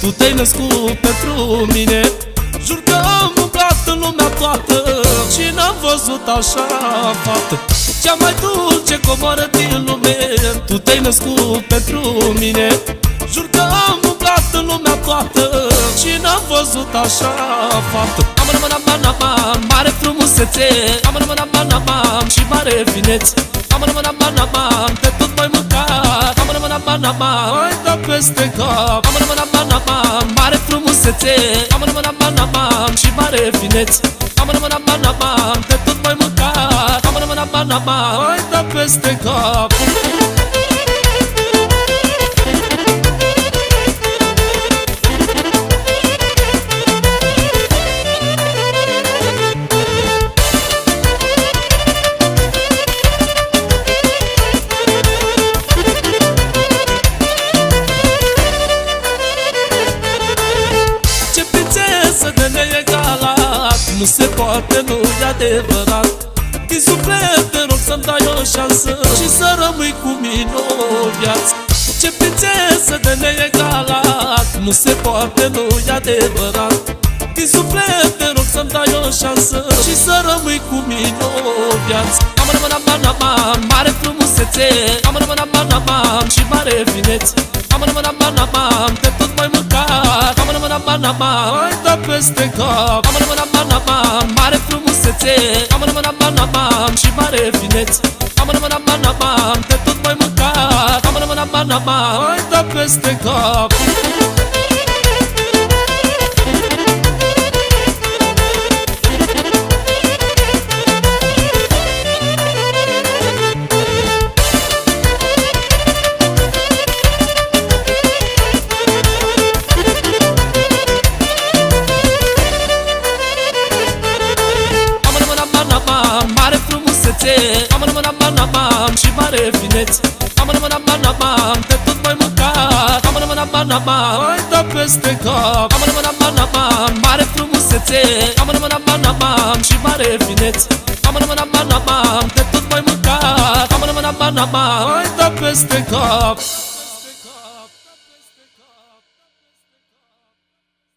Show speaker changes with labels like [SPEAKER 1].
[SPEAKER 1] Tu te-ai născut pentru mine. Jur că am umblat în lumea toată Și n-am văzut așa fată. Cea mai dulce comoară din lume. Tu te-ai născut pentru mine. Jur că am umblat în lumea toată Și n-am văzut așa fată. Am rămân am mare frumusețe. Am rămân am și mare finețe Am rămân am de tot mai mâncat Am rămân am mai da peste cap. Am rămân am mare frumusețe. Am rămân am și mare finețe. Am rămân am de tot mai mâncat. Am rămân am mai da peste cap neegalat Nu se poate, nu e adevărat Din suflet te rog să-mi dai o șansă Și să rămâi cu mine o viață Ce prințesă de neegalat Nu se poate, nu e adevărat Din suflet te rog să-mi dai o șansă Și să rămâi cu mine o viață Am rămân am am mare frumusețe Am rămân am am și mare finețe Am rămân am am de tot mai mâncat Am rămân am mai da peste cap. Am rămân am mare frumusețe. Am rămân am și mare finețe Am rămân am de tot mai mâncat. Am rămân am mai da peste cap frumusețe Am rămân am și mare finețe Am rămân am de tot mai mâncat. Am rămân am mai da peste cap. Am rămân am mare frumusețe. Am rămân am și mare finețe Am rămân am de tot mai mâncat. Am rămân am mai da peste cap